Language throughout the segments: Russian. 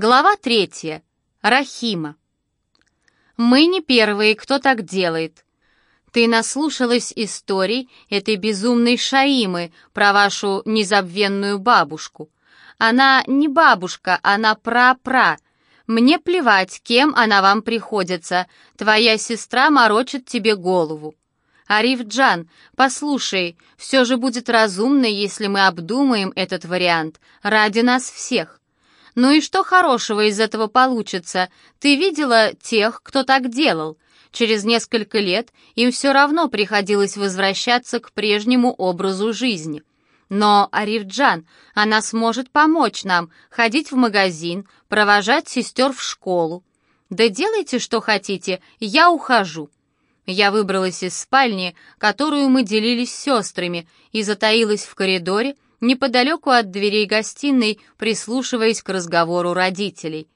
Глава третья. Рахима. Мы не первые, кто так делает. Ты наслушалась историй этой безумной Шаимы про вашу незабвенную бабушку. Она не бабушка, она пра-пра. Мне плевать, кем она вам приходится. Твоя сестра морочит тебе голову. Ариф Джан, послушай, все же будет разумно, если мы обдумаем этот вариант ради нас всех. Ну и что хорошего из этого получится? Ты видела тех, кто так делал? Через несколько лет им все равно приходилось возвращаться к прежнему образу жизни. Но Арифджан, она сможет помочь нам ходить в магазин, провожать сестер в школу. Да делайте, что хотите, я ухожу. Я выбралась из спальни, которую мы делились с сестрами, и затаилась в коридоре, неподалеку от дверей гостиной, прислушиваясь к разговору родителей.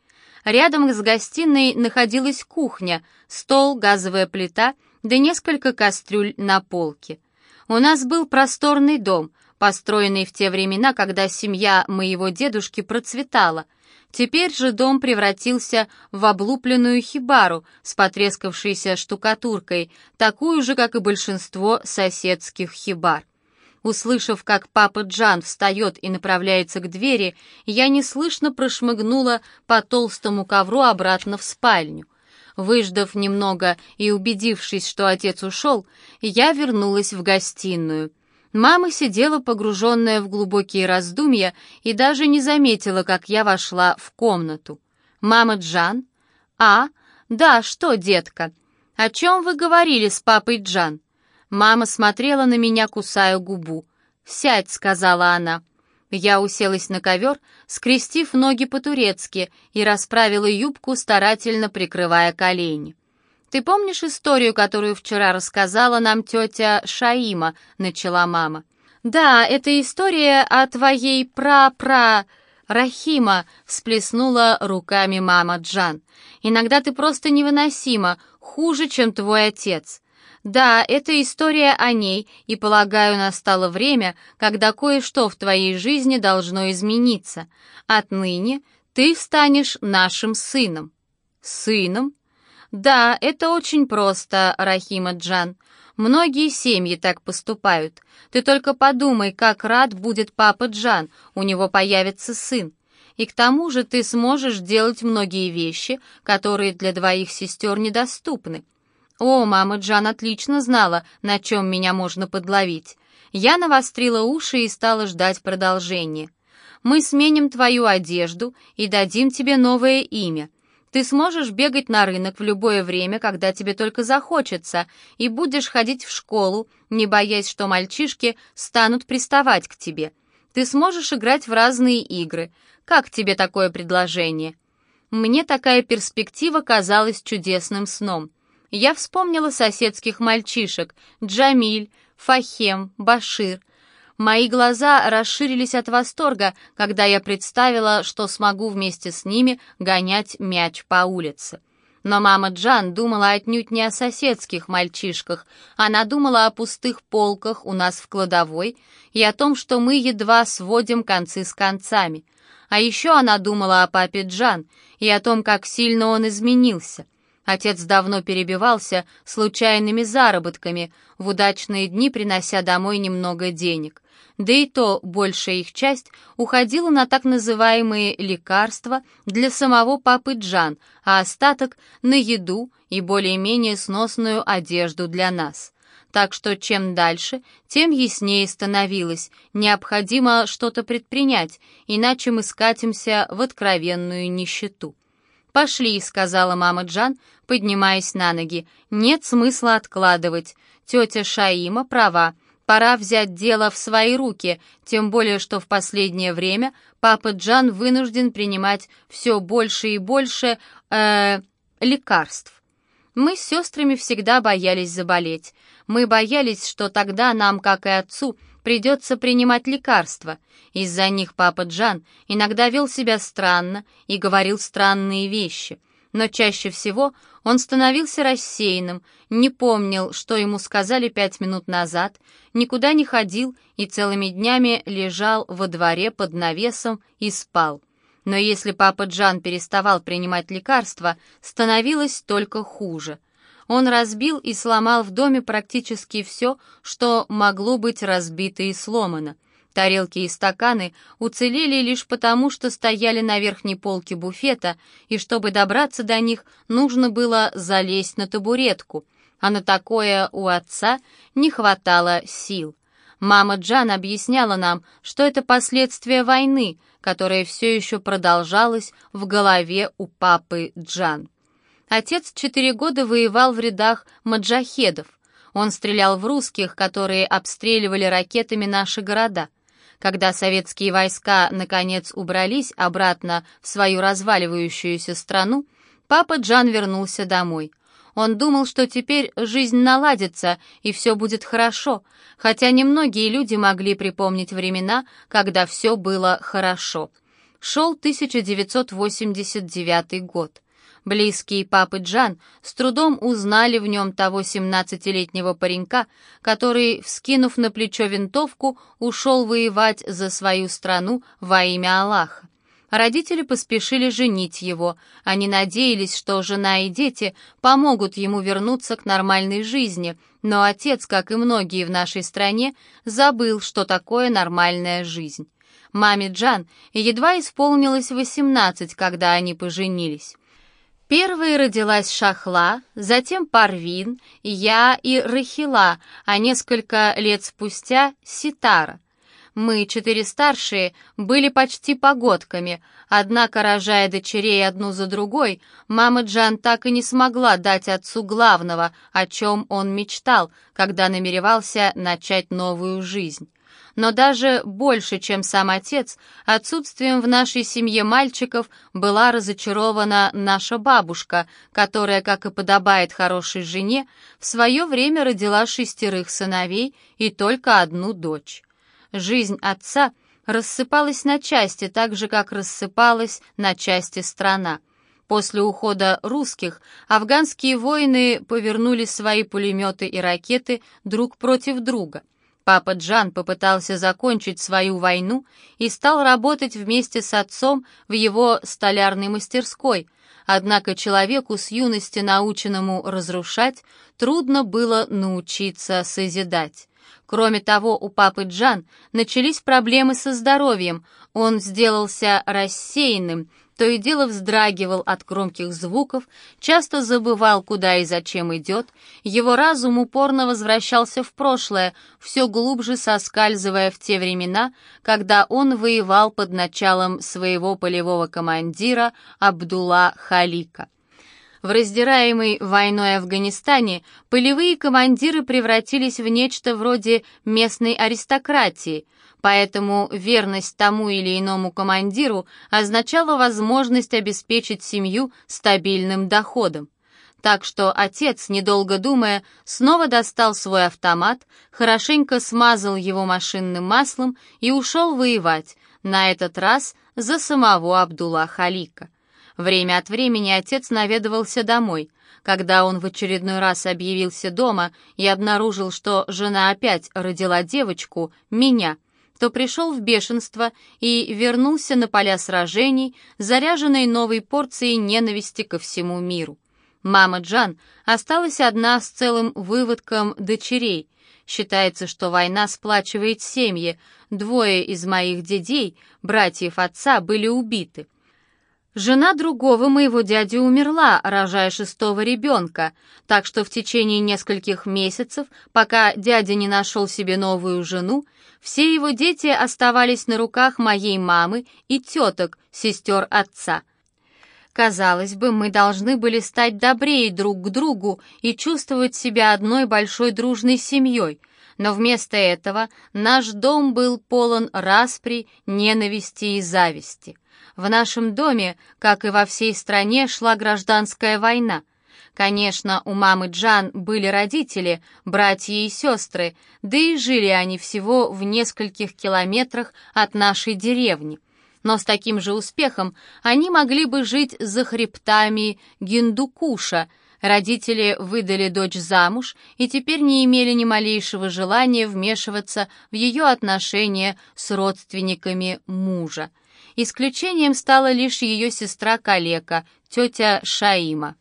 Рядом с гостиной находилась кухня, стол, газовая плита, да несколько кастрюль на полке. У нас был просторный дом, построенный в те времена, когда семья моего дедушки процветала. Теперь же дом превратился в облупленную хибару с потрескавшейся штукатуркой, такую же, как и большинство соседских хибар. Услышав, как папа Джан встает и направляется к двери, я неслышно прошмыгнула по толстому ковру обратно в спальню. Выждав немного и убедившись, что отец ушел, я вернулась в гостиную. Мама сидела погруженная в глубокие раздумья и даже не заметила, как я вошла в комнату. «Мама Джан?» «А? Да, что, детка? О чем вы говорили с папой Джан?» Мама смотрела на меня, кусая губу. «Сядь», — сказала она. Я уселась на ковер, скрестив ноги по-турецки и расправила юбку, старательно прикрывая колени. «Ты помнишь историю, которую вчера рассказала нам тетя Шаима?» — начала мама. «Да, это история о твоей пра-пра...» «Рахима!» — всплеснула руками мама Джан. «Иногда ты просто невыносима, хуже, чем твой отец. Да, это история о ней, и, полагаю, настало время, когда кое-что в твоей жизни должно измениться. Отныне ты станешь нашим сыном». «Сыном?» «Да, это очень просто, Рахима Джан. Многие семьи так поступают. Ты только подумай, как рад будет папа Джан, у него появится сын. И к тому же ты сможешь делать многие вещи, которые для двоих сестер недоступны. О, мама Джан отлично знала, на чем меня можно подловить. Я навострила уши и стала ждать продолжения. Мы сменим твою одежду и дадим тебе новое имя. Ты сможешь бегать на рынок в любое время, когда тебе только захочется, и будешь ходить в школу, не боясь, что мальчишки станут приставать к тебе. Ты сможешь играть в разные игры. Как тебе такое предложение? Мне такая перспектива казалась чудесным сном. Я вспомнила соседских мальчишек — Джамиль, Фахем, Башир. Мои глаза расширились от восторга, когда я представила, что смогу вместе с ними гонять мяч по улице. Но мама Джан думала отнюдь не о соседских мальчишках, она думала о пустых полках у нас в кладовой и о том, что мы едва сводим концы с концами. А еще она думала о папе Джан и о том, как сильно он изменился. Отец давно перебивался случайными заработками, в удачные дни принося домой немного денег. Да и то большая их часть уходила на так называемые лекарства для самого папы Джан, а остаток — на еду и более-менее сносную одежду для нас. Так что чем дальше, тем яснее становилось, необходимо что-то предпринять, иначе мы скатимся в откровенную нищету. «Пошли», — сказала мама Джан, поднимаясь на ноги. «Нет смысла откладывать. Тетя Шаима права. Пора взять дело в свои руки, тем более что в последнее время папа Джан вынужден принимать все больше и больше э, лекарств. Мы с сестрами всегда боялись заболеть. Мы боялись, что тогда нам, как и отцу, придется принимать лекарства. Из-за них папа Джан иногда вел себя странно и говорил странные вещи. Но чаще всего он становился рассеянным, не помнил, что ему сказали пять минут назад, никуда не ходил и целыми днями лежал во дворе под навесом и спал. Но если папа Джан переставал принимать лекарства, становилось только хуже. Он разбил и сломал в доме практически все, что могло быть разбито и сломано. Тарелки и стаканы уцелели лишь потому, что стояли на верхней полке буфета, и чтобы добраться до них, нужно было залезть на табуретку, а на такое у отца не хватало сил. Мама Джан объясняла нам, что это последствия войны, которая все еще продолжалась в голове у папы Джан. Отец четыре года воевал в рядах маджахедов. Он стрелял в русских, которые обстреливали ракетами наши города. Когда советские войска, наконец, убрались обратно в свою разваливающуюся страну, папа Джан вернулся домой — он думал, что теперь жизнь наладится и все будет хорошо, хотя немногие люди могли припомнить времена, когда все было хорошо. Шел 1989 год. Близкие папы Джан с трудом узнали в нем того 17-летнего паренька, который, вскинув на плечо винтовку, ушел воевать за свою страну во имя Аллаха. Родители поспешили женить его. Они надеялись, что жена и дети помогут ему вернуться к нормальной жизни, но отец, как и многие в нашей стране, забыл, что такое нормальная жизнь. Маме Джан едва исполнилось 18, когда они поженились. Первой родилась Шахла, затем Парвин, я и Рахила, а несколько лет спустя — Ситара. Мы, четыре старшие, были почти погодками, однако, рожая дочерей одну за другой, мама Джан так и не смогла дать отцу главного, о чем он мечтал, когда намеревался начать новую жизнь. Но даже больше, чем сам отец, отсутствием в нашей семье мальчиков была разочарована наша бабушка, которая, как и подобает хорошей жене, в свое время родила шестерых сыновей и только одну дочь. Жизнь отца рассыпалась на части, так же, как рассыпалась на части страна. После ухода русских афганские воины повернули свои пулеметы и ракеты друг против друга. Папа Джан попытался закончить свою войну и стал работать вместе с отцом в его столярной мастерской, однако человеку с юности наученному разрушать трудно было научиться созидать. Кроме того, у папы Джан начались проблемы со здоровьем. Он сделался рассеянным, то и дело вздрагивал от громких звуков, часто забывал, куда и зачем идет, его разум упорно возвращался в прошлое, все глубже соскальзывая в те времена, когда он воевал под началом своего полевого командира Абдулла Халика. В раздираемой войной Афганистане полевые командиры превратились в нечто вроде местной аристократии, поэтому верность тому или иному командиру означала возможность обеспечить семью стабильным доходом. Так что отец, недолго думая, снова достал свой автомат, хорошенько смазал его машинным маслом и ушел воевать, на этот раз за самого Абдулла Халика. Время от времени отец наведывался домой. Когда он в очередной раз объявился дома и обнаружил, что жена опять родила девочку, меня, то пришел в бешенство и вернулся на поля сражений, заряженной новой порцией ненависти ко всему миру. Мама Джан осталась одна с целым выводком дочерей. Считается, что война сплачивает семьи. Двое из моих дедей, братьев отца, были убиты. Жена другого моего дяди умерла, рожая шестого ребенка, так что в течение нескольких месяцев, пока дядя не нашел себе новую жену, все его дети оставались на руках моей мамы и теток, сестер отца. Казалось бы, мы должны были стать добрее друг к другу и чувствовать себя одной большой дружной семьей, но вместо этого наш дом был полон распри, ненависти и зависти. В нашем доме, как и во всей стране, шла гражданская война. Конечно, у мамы Джан были родители, братья и сестры, да и жили они всего в нескольких километрах от нашей деревни. Но с таким же успехом они могли бы жить за хребтами Гиндукуша. Родители выдали дочь замуж и теперь не имели ни малейшего желания вмешиваться в ее отношения с родственниками мужа. Исключением стала лишь ее сестра-калека, тетя Шаима.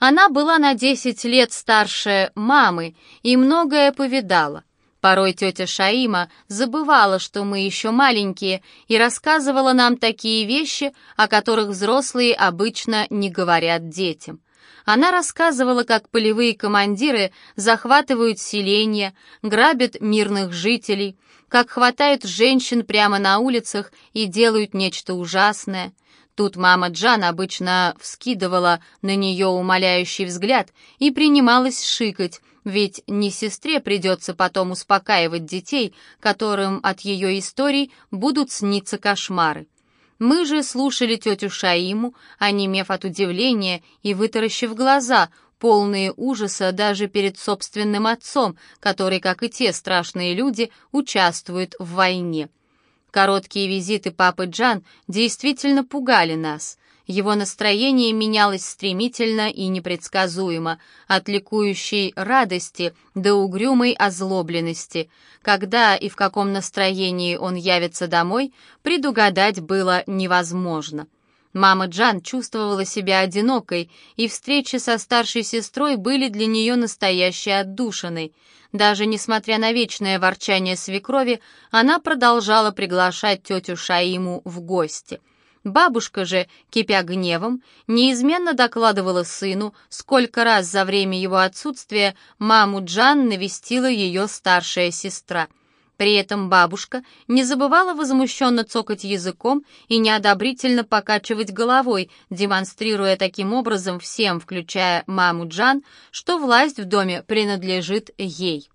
Она была на 10 лет старше мамы и многое повидала. Порой тетя Шаима забывала, что мы еще маленькие, и рассказывала нам такие вещи, о которых взрослые обычно не говорят детям. Она рассказывала, как полевые командиры захватывают селения, грабят мирных жителей, как хватают женщин прямо на улицах и делают нечто ужасное. Тут мама Джан обычно вскидывала на нее умоляющий взгляд и принималась шикать, ведь не сестре придется потом успокаивать детей, которым от ее историй будут сниться кошмары. Мы же слушали тетю Шаиму, онемев от удивления и вытаращив глаза, полные ужаса даже перед собственным отцом, который, как и те страшные люди, участвует в войне. Короткие визиты папы Джан действительно пугали нас. Его настроение менялось стремительно и непредсказуемо, от ликующей радости до угрюмой озлобленности. Когда и в каком настроении он явится домой, предугадать было невозможно. Мама Джан чувствовала себя одинокой, и встречи со старшей сестрой были для нее настоящей отдушиной. Даже несмотря на вечное ворчание свекрови, она продолжала приглашать тетю Шаиму в гости — Бабушка же, кипя гневом, неизменно докладывала сыну, сколько раз за время его отсутствия маму Джан навестила ее старшая сестра. При этом бабушка не забывала возмущенно цокать языком и неодобрительно покачивать головой, демонстрируя таким образом всем, включая маму Джан, что власть в доме принадлежит ей.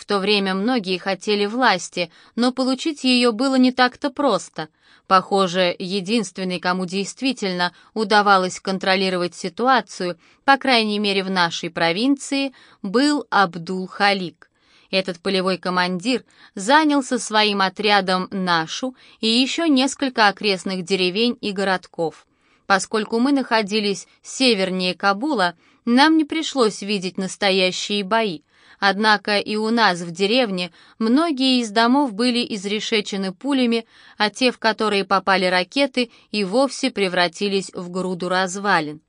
В то время многие хотели власти, но получить ее было не так-то просто — Похоже, единственный, кому действительно удавалось контролировать ситуацию, по крайней мере в нашей провинции, был Абдул-Халик. Этот полевой командир занялся своим отрядом Нашу и еще несколько окрестных деревень и городков. Поскольку мы находились севернее Кабула, нам не пришлось видеть настоящие бои, Однако и у нас в деревне многие из домов были изрешечены пулями, а те, в которые попали ракеты, и вовсе превратились в груду развалин.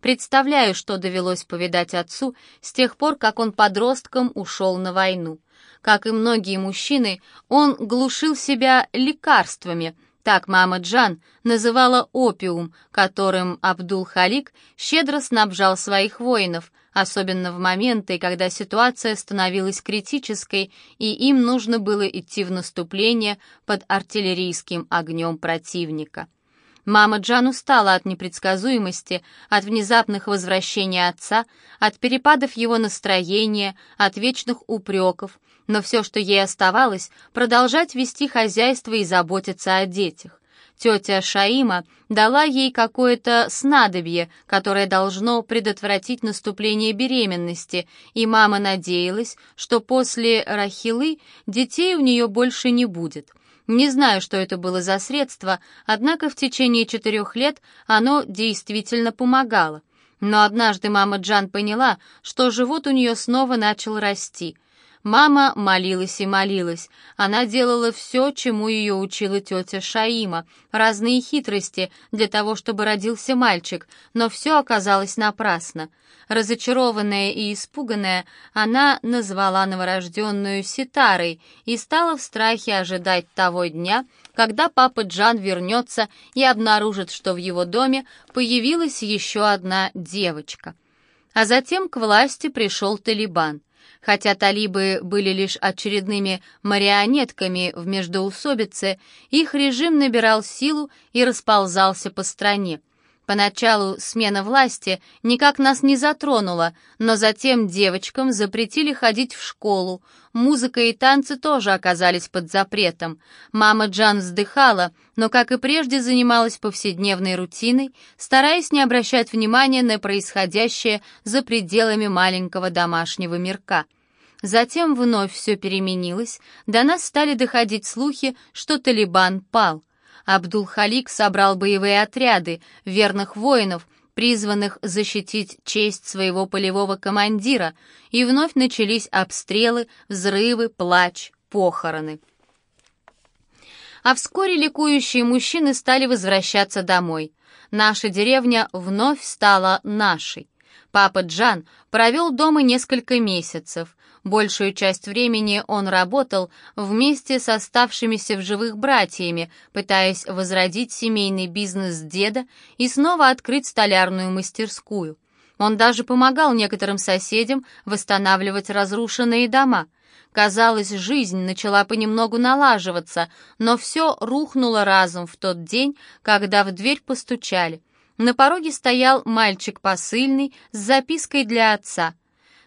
Представляю, что довелось повидать отцу с тех пор, как он подростком ушел на войну. Как и многие мужчины, он глушил себя лекарствами – так мама Джан называла опиум, которым Абдул-Халик щедро снабжал своих воинов, особенно в моменты, когда ситуация становилась критической и им нужно было идти в наступление под артиллерийским огнем противника. Мама Джан устала от непредсказуемости, от внезапных возвращений отца, от перепадов его настроения, от вечных упреков, но все, что ей оставалось, продолжать вести хозяйство и заботиться о детях. Тетя Шаима дала ей какое-то снадобье, которое должно предотвратить наступление беременности, и мама надеялась, что после Рахилы детей у нее больше не будет. Не знаю, что это было за средство, однако в течение четырех лет оно действительно помогало. Но однажды мама Джан поняла, что живот у нее снова начал расти — Мама молилась и молилась. Она делала все, чему ее учила тетя Шаима, разные хитрости для того, чтобы родился мальчик, но все оказалось напрасно. Разочарованная и испуганная, она назвала новорожденную Ситарой и стала в страхе ожидать того дня, когда папа Джан вернется и обнаружит, что в его доме появилась еще одна девочка. А затем к власти пришел Талибан. Хотя талибы были лишь очередными марионетками в междоусобице, их режим набирал силу и расползался по стране. Поначалу смена власти никак нас не затронула, но затем девочкам запретили ходить в школу, музыка и танцы тоже оказались под запретом. Мама Джан вздыхала, но, как и прежде, занималась повседневной рутиной, стараясь не обращать внимания на происходящее за пределами маленького домашнего мирка. Затем вновь все переменилось, до нас стали доходить слухи, что Талибан пал. Абдул-Халик собрал боевые отряды, верных воинов, призванных защитить честь своего полевого командира, и вновь начались обстрелы, взрывы, плач, похороны. А вскоре ликующие мужчины стали возвращаться домой. Наша деревня вновь стала нашей. Папа Джан провел дома несколько месяцев. Большую часть времени он работал вместе с оставшимися в живых братьями, пытаясь возродить семейный бизнес деда и снова открыть столярную мастерскую. Он даже помогал некоторым соседям восстанавливать разрушенные дома. Казалось, жизнь начала понемногу налаживаться, но все рухнуло разом в тот день, когда в дверь постучали. На пороге стоял мальчик посыльный с запиской для отца.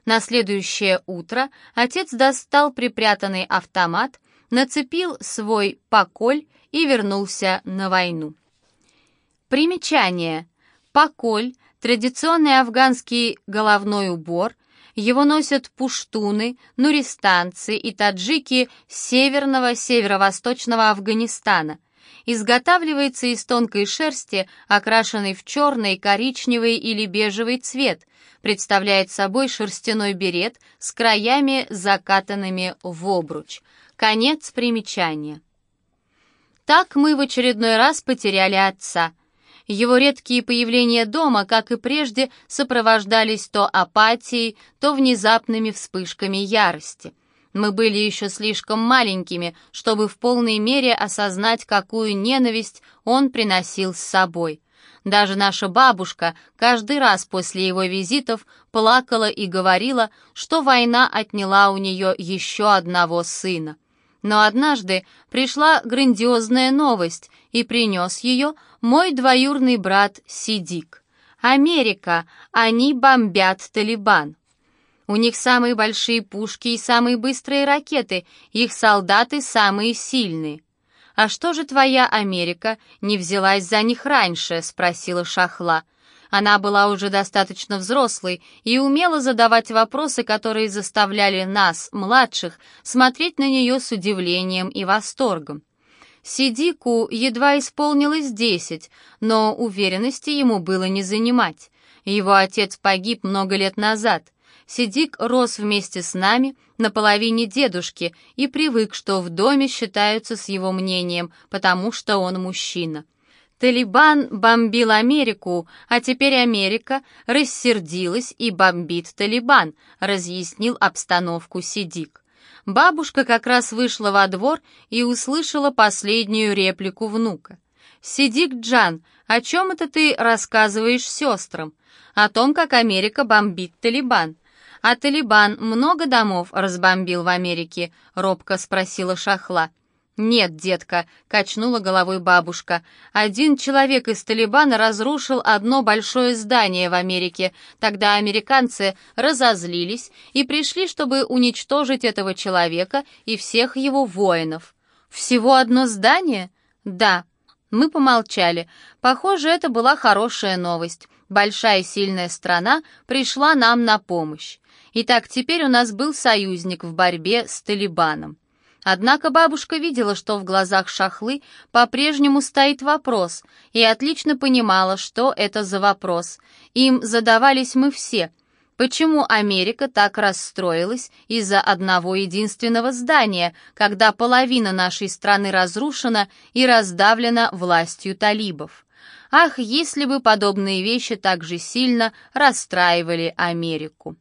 На следующее утро отец достал припрятанный автомат, нацепил свой поколь и вернулся на войну. Примечание. Поколь – традиционный афганский головной убор. Его носят пуштуны, нуристанцы и таджики северного северо-восточного Афганистана – изготавливается из тонкой шерсти, окрашенной в черный, коричневый или бежевый цвет, представляет собой шерстяной берет с краями, закатанными в обруч. Конец примечания. Так мы в очередной раз потеряли отца. Его редкие появления дома, как и прежде, сопровождались то апатией, то внезапными вспышками ярости. Мы были еще слишком маленькими, чтобы в полной мере осознать, какую ненависть он приносил с собой. Даже наша бабушка каждый раз после его визитов плакала и говорила, что война отняла у нее еще одного сына. Но однажды пришла грандиозная новость, и принес ее мой двоюрный брат Сидик. «Америка! Они бомбят Талибан!» У них самые большие пушки и самые быстрые ракеты, их солдаты самые сильные. «А что же твоя Америка не взялась за них раньше?» — спросила Шахла. Она была уже достаточно взрослой и умела задавать вопросы, которые заставляли нас, младших, смотреть на нее с удивлением и восторгом. Сидику едва исполнилось десять, но уверенности ему было не занимать. Его отец погиб много лет назад — Сидик рос вместе с нами на половине дедушки и привык, что в доме считаются с его мнением, потому что он мужчина. Талибан бомбил Америку, а теперь Америка рассердилась и бомбит Талибан, разъяснил обстановку Сидик. Бабушка как раз вышла во двор и услышала последнюю реплику внука. «Сидик Джан, о чем это ты рассказываешь сестрам? О том, как Америка бомбит Талибан. «А Талибан много домов разбомбил в Америке?» — робко спросила Шахла. «Нет, детка», — качнула головой бабушка. «Один человек из Талибана разрушил одно большое здание в Америке. Тогда американцы разозлились и пришли, чтобы уничтожить этого человека и всех его воинов». «Всего одно здание?» «Да». Мы помолчали. Похоже, это была хорошая новость. Большая сильная страна пришла нам на помощь. Итак, теперь у нас был союзник в борьбе с Талибаном. Однако бабушка видела, что в глазах Шахлы по-прежнему стоит вопрос, и отлично понимала, что это за вопрос. Им задавались мы все. Почему Америка так расстроилась из-за одного единственного здания, когда половина нашей страны разрушена и раздавлена властью талибов? Ах, если бы подобные вещи так же сильно расстраивали Америку.